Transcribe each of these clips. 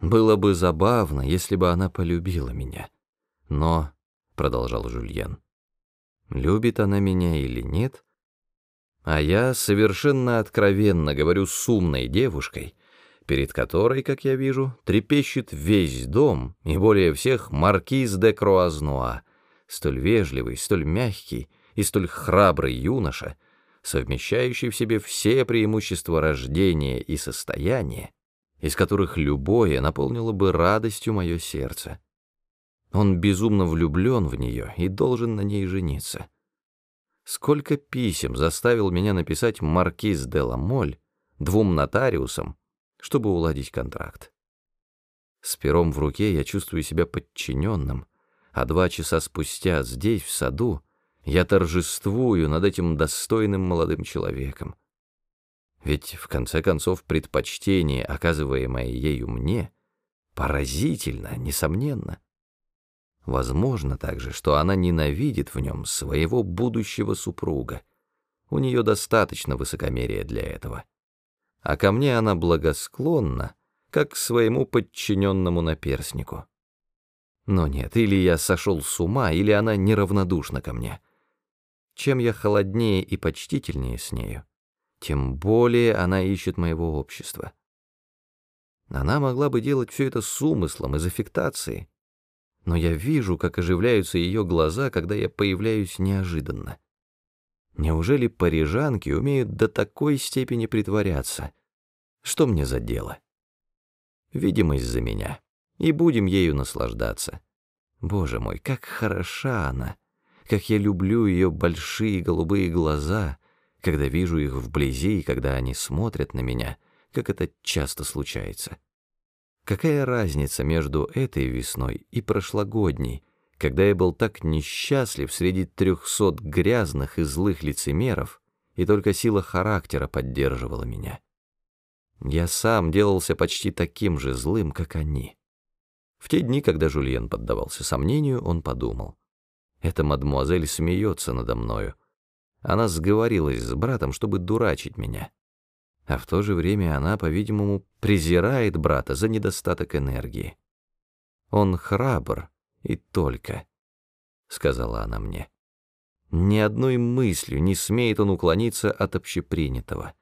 Было бы забавно, если бы она полюбила меня. Но, — продолжал Жульен, — любит она меня или нет? А я совершенно откровенно говорю с умной девушкой, перед которой, как я вижу, трепещет весь дом, и более всех маркиз де Круазнуа, столь вежливый, столь мягкий и столь храбрый юноша, совмещающий в себе все преимущества рождения и состояния, из которых любое наполнило бы радостью мое сердце. Он безумно влюблен в нее и должен на ней жениться. Сколько писем заставил меня написать маркиз де Ламоль двум нотариусам, чтобы уладить контракт. С пером в руке я чувствую себя подчиненным, а два часа спустя здесь, в саду, я торжествую над этим достойным молодым человеком. Ведь, в конце концов, предпочтение, оказываемое ею мне, поразительно, несомненно. Возможно также, что она ненавидит в нем своего будущего супруга. У нее достаточно высокомерия для этого. А ко мне она благосклонна, как к своему подчиненному наперснику. Но нет, или я сошел с ума, или она неравнодушна ко мне. Чем я холоднее и почтительнее с нею, тем более она ищет моего общества. Она могла бы делать все это с умыслом, из аффектации, но я вижу, как оживляются ее глаза, когда я появляюсь неожиданно. Неужели парижанки умеют до такой степени притворяться? Что мне за дело? Видимость за меня, и будем ею наслаждаться. Боже мой, как хороша она! Как я люблю ее большие голубые глаза, когда вижу их вблизи и когда они смотрят на меня, как это часто случается. Какая разница между этой весной и прошлогодней, когда я был так несчастлив среди трехсот грязных и злых лицемеров, и только сила характера поддерживала меня? Я сам делался почти таким же злым, как они. В те дни, когда Жульен поддавался сомнению, он подумал. Эта мадмуазель смеется надо мною. Она сговорилась с братом, чтобы дурачить меня а в то же время она, по-видимому, презирает брата за недостаток энергии. «Он храбр, и только», — сказала она мне. Ни одной мыслью не смеет он уклониться от общепринятого.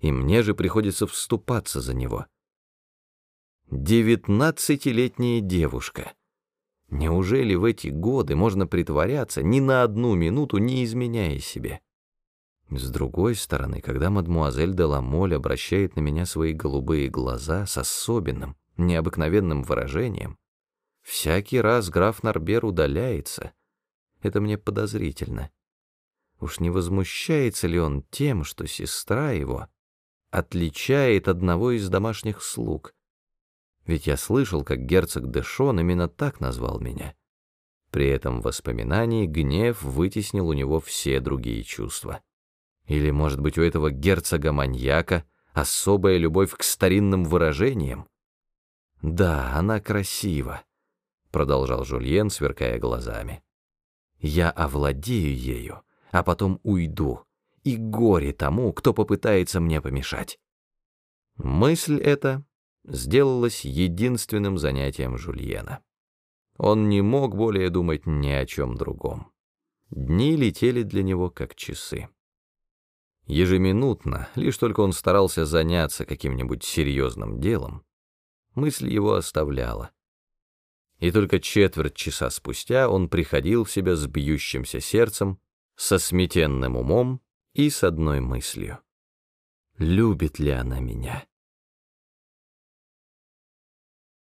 И мне же приходится вступаться за него. Девятнадцатилетняя девушка. Неужели в эти годы можно притворяться ни на одну минуту, не изменяя себе? С другой стороны, когда мадмуазель де Ламоль обращает на меня свои голубые глаза с особенным, необыкновенным выражением, всякий раз граф Нарбер удаляется. Это мне подозрительно. Уж не возмущается ли он тем, что сестра его отличает одного из домашних слуг? Ведь я слышал, как герцог Дэшон именно так назвал меня. При этом воспоминании гнев вытеснил у него все другие чувства. Или, может быть, у этого герцога-маньяка особая любовь к старинным выражениям? «Да, она красива», — продолжал Жульен, сверкая глазами. «Я овладею ею, а потом уйду, и горе тому, кто попытается мне помешать». Мысль эта сделалась единственным занятием Жульена. Он не мог более думать ни о чем другом. Дни летели для него как часы. Ежеминутно, лишь только он старался заняться каким-нибудь серьезным делом, мысль его оставляла. И только четверть часа спустя он приходил в себя с бьющимся сердцем, со сметенным умом и с одной мыслью. Любит ли она меня?